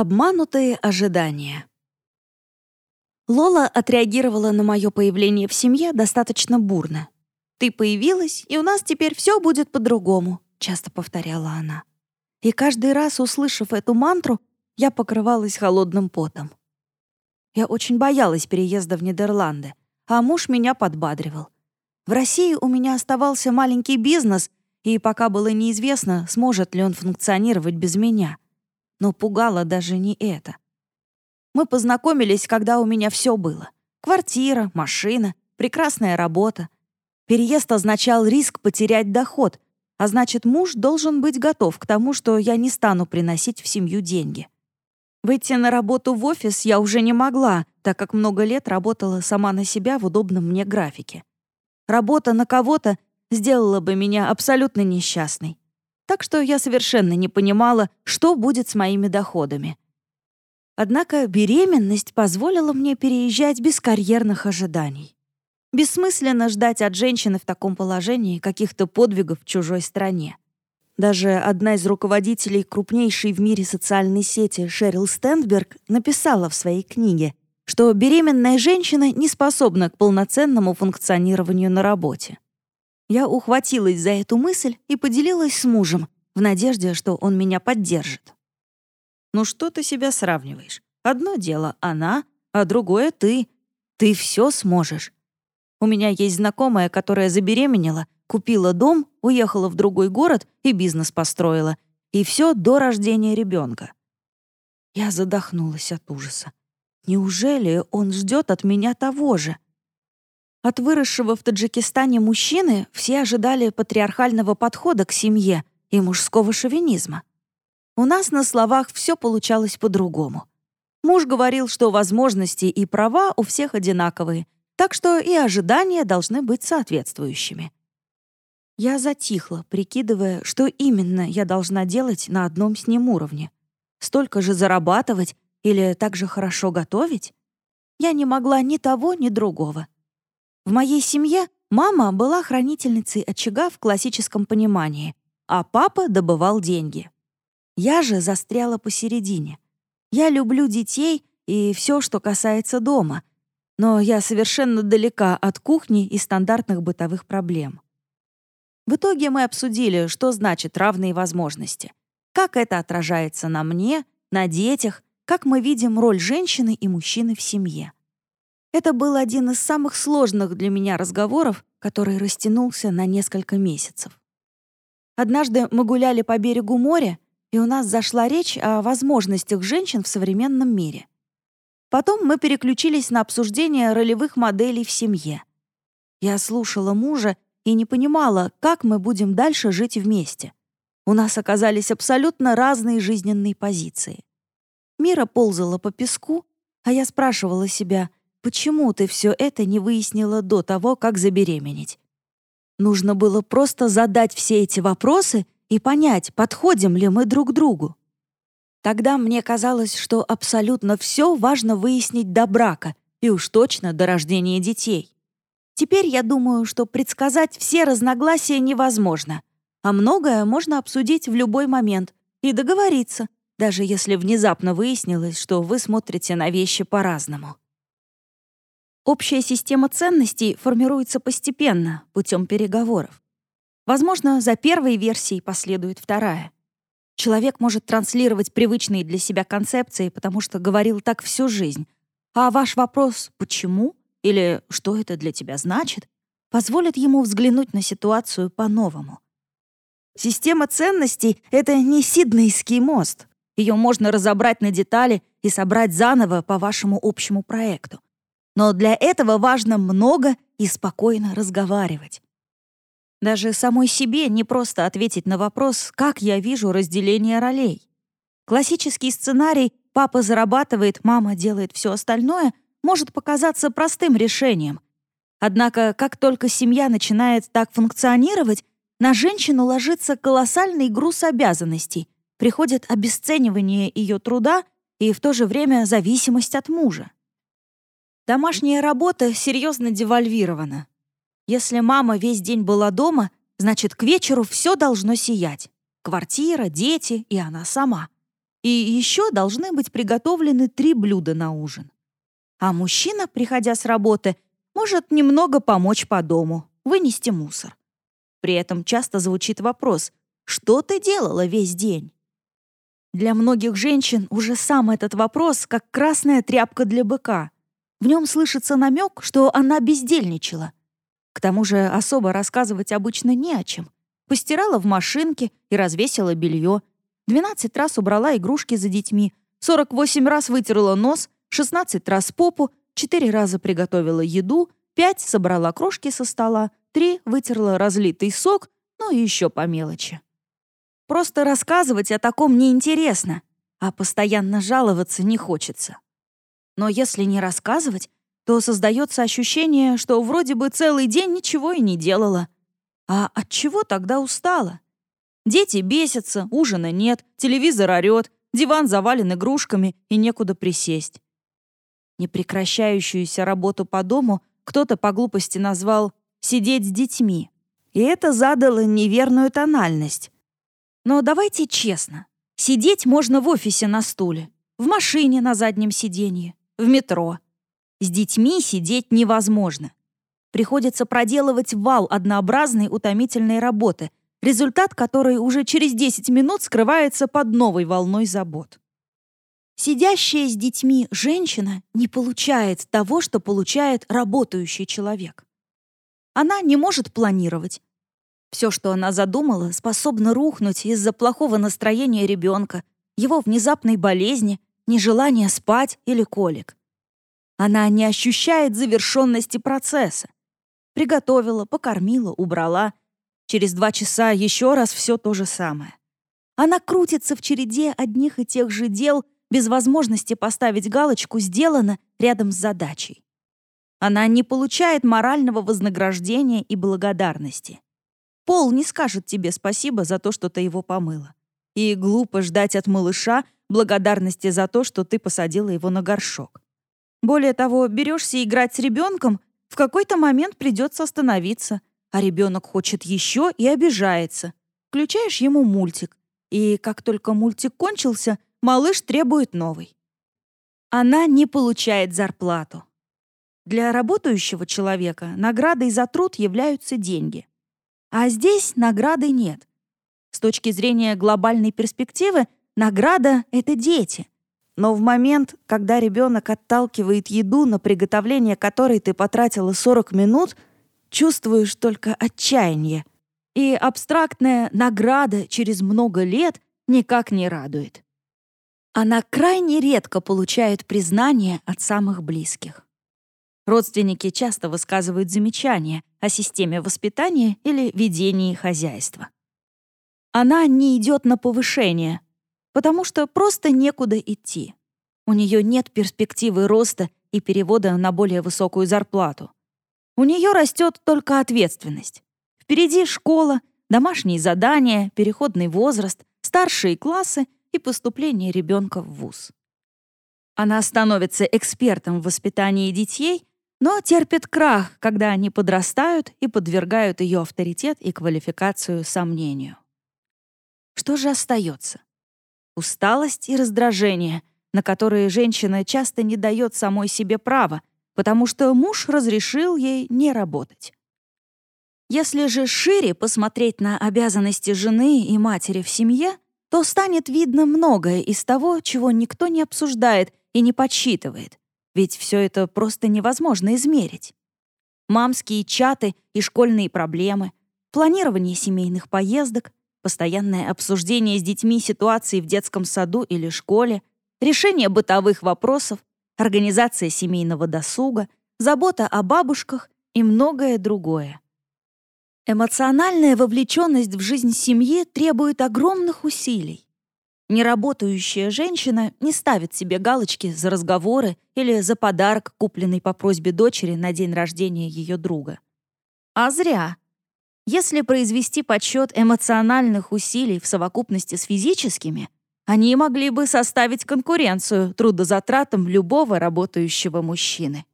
Обманутые ожидания. Лола отреагировала на мое появление в семье достаточно бурно. «Ты появилась, и у нас теперь все будет по-другому», — часто повторяла она. И каждый раз, услышав эту мантру, я покрывалась холодным потом. Я очень боялась переезда в Нидерланды, а муж меня подбадривал. В России у меня оставался маленький бизнес, и пока было неизвестно, сможет ли он функционировать без меня — но пугало даже не это. Мы познакомились, когда у меня все было. Квартира, машина, прекрасная работа. Переезд означал риск потерять доход, а значит, муж должен быть готов к тому, что я не стану приносить в семью деньги. Выйти на работу в офис я уже не могла, так как много лет работала сама на себя в удобном мне графике. Работа на кого-то сделала бы меня абсолютно несчастной так что я совершенно не понимала, что будет с моими доходами. Однако беременность позволила мне переезжать без карьерных ожиданий. Бессмысленно ждать от женщины в таком положении каких-то подвигов в чужой стране. Даже одна из руководителей крупнейшей в мире социальной сети Шерил Стендберг написала в своей книге, что беременная женщина не способна к полноценному функционированию на работе. Я ухватилась за эту мысль и поделилась с мужем, в надежде, что он меня поддержит. «Ну что ты себя сравниваешь? Одно дело она, а другое ты. Ты все сможешь. У меня есть знакомая, которая забеременела, купила дом, уехала в другой город и бизнес построила. И все до рождения ребенка. Я задохнулась от ужаса. Неужели он ждет от меня того же? От выросшего в Таджикистане мужчины все ожидали патриархального подхода к семье и мужского шовинизма. У нас на словах все получалось по-другому. Муж говорил, что возможности и права у всех одинаковые, так что и ожидания должны быть соответствующими. Я затихла, прикидывая, что именно я должна делать на одном с ним уровне. Столько же зарабатывать или так же хорошо готовить? Я не могла ни того, ни другого. В моей семье мама была хранительницей очага в классическом понимании, а папа добывал деньги. Я же застряла посередине. Я люблю детей и все, что касается дома, но я совершенно далека от кухни и стандартных бытовых проблем. В итоге мы обсудили, что значит равные возможности, как это отражается на мне, на детях, как мы видим роль женщины и мужчины в семье. Это был один из самых сложных для меня разговоров, который растянулся на несколько месяцев. Однажды мы гуляли по берегу моря, и у нас зашла речь о возможностях женщин в современном мире. Потом мы переключились на обсуждение ролевых моделей в семье. Я слушала мужа и не понимала, как мы будем дальше жить вместе. У нас оказались абсолютно разные жизненные позиции. Мира ползала по песку, а я спрашивала себя, Почему ты все это не выяснила до того, как забеременеть? Нужно было просто задать все эти вопросы и понять, подходим ли мы друг другу. Тогда мне казалось, что абсолютно все важно выяснить до брака и уж точно до рождения детей. Теперь я думаю, что предсказать все разногласия невозможно, а многое можно обсудить в любой момент и договориться, даже если внезапно выяснилось, что вы смотрите на вещи по-разному. Общая система ценностей формируется постепенно, путем переговоров. Возможно, за первой версией последует вторая. Человек может транслировать привычные для себя концепции, потому что говорил так всю жизнь. А ваш вопрос «почему?» или «что это для тебя значит?» позволит ему взглянуть на ситуацию по-новому. Система ценностей — это не Сиднейский мост. Ее можно разобрать на детали и собрать заново по вашему общему проекту. Но для этого важно много и спокойно разговаривать. Даже самой себе не просто ответить на вопрос, как я вижу разделение ролей. Классический сценарий «папа зарабатывает, мама делает все остальное» может показаться простым решением. Однако, как только семья начинает так функционировать, на женщину ложится колоссальный груз обязанностей, приходит обесценивание ее труда и в то же время зависимость от мужа. Домашняя работа серьезно девальвирована. Если мама весь день была дома, значит, к вечеру все должно сиять. Квартира, дети и она сама. И еще должны быть приготовлены три блюда на ужин. А мужчина, приходя с работы, может немного помочь по дому, вынести мусор. При этом часто звучит вопрос «Что ты делала весь день?» Для многих женщин уже сам этот вопрос как красная тряпка для быка. В нем слышится намек, что она бездельничала. К тому же особо рассказывать обычно не о чем. Постирала в машинке и развесила белье. 12 раз убрала игрушки за детьми, 48 раз вытерла нос, 16 раз попу, 4 раза приготовила еду, 5 собрала крошки со стола, 3 вытерла разлитый сок, ну и еще по мелочи. Просто рассказывать о таком неинтересно, а постоянно жаловаться не хочется. Но если не рассказывать, то создается ощущение, что вроде бы целый день ничего и не делала. А от чего тогда устала? Дети бесятся, ужина нет, телевизор орёт, диван завален игрушками и некуда присесть. Непрекращающуюся работу по дому кто-то по глупости назвал «сидеть с детьми». И это задало неверную тональность. Но давайте честно. Сидеть можно в офисе на стуле, в машине на заднем сиденье, в метро. С детьми сидеть невозможно. Приходится проделывать вал однообразной утомительной работы, результат которой уже через 10 минут скрывается под новой волной забот. Сидящая с детьми женщина не получает того, что получает работающий человек. Она не может планировать, все, что она задумала, способно рухнуть из-за плохого настроения ребенка, его внезапной болезни, нежелания спать или колик. Она не ощущает завершенности процесса. Приготовила, покормила, убрала. Через два часа еще раз все то же самое. Она крутится в череде одних и тех же дел, без возможности поставить галочку «сделано» рядом с задачей. Она не получает морального вознаграждения и благодарности. Пол не скажет тебе спасибо за то, что ты его помыла. И глупо ждать от малыша благодарности за то, что ты посадила его на горшок. Более того, берешься играть с ребенком, в какой-то момент придется остановиться, а ребенок хочет еще и обижается. Включаешь ему мультик, и как только мультик кончился, малыш требует новый. Она не получает зарплату. Для работающего человека наградой за труд являются деньги. А здесь награды нет. С точки зрения глобальной перспективы, награда — это дети. Но в момент, когда ребенок отталкивает еду, на приготовление которой ты потратила 40 минут, чувствуешь только отчаяние. И абстрактная награда через много лет никак не радует. Она крайне редко получает признание от самых близких. Родственники часто высказывают замечания о системе воспитания или ведении хозяйства. Она не идет на повышение, потому что просто некуда идти. У нее нет перспективы роста и перевода на более высокую зарплату. У нее растет только ответственность. Впереди школа, домашние задания, переходный возраст, старшие классы и поступление ребенка в вуз. Она становится экспертом в воспитании детей но терпит крах, когда они подрастают и подвергают ее авторитет и квалификацию сомнению. Что же остается? Усталость и раздражение, на которые женщина часто не дает самой себе права, потому что муж разрешил ей не работать. Если же шире посмотреть на обязанности жены и матери в семье, то станет видно многое из того, чего никто не обсуждает и не подсчитывает, ведь все это просто невозможно измерить. Мамские чаты и школьные проблемы, планирование семейных поездок, постоянное обсуждение с детьми ситуации в детском саду или школе, решение бытовых вопросов, организация семейного досуга, забота о бабушках и многое другое. Эмоциональная вовлеченность в жизнь семьи требует огромных усилий. Неработающая женщина не ставит себе галочки за разговоры или за подарок, купленный по просьбе дочери на день рождения ее друга. А зря. Если произвести подсчет эмоциональных усилий в совокупности с физическими, они могли бы составить конкуренцию трудозатратам любого работающего мужчины.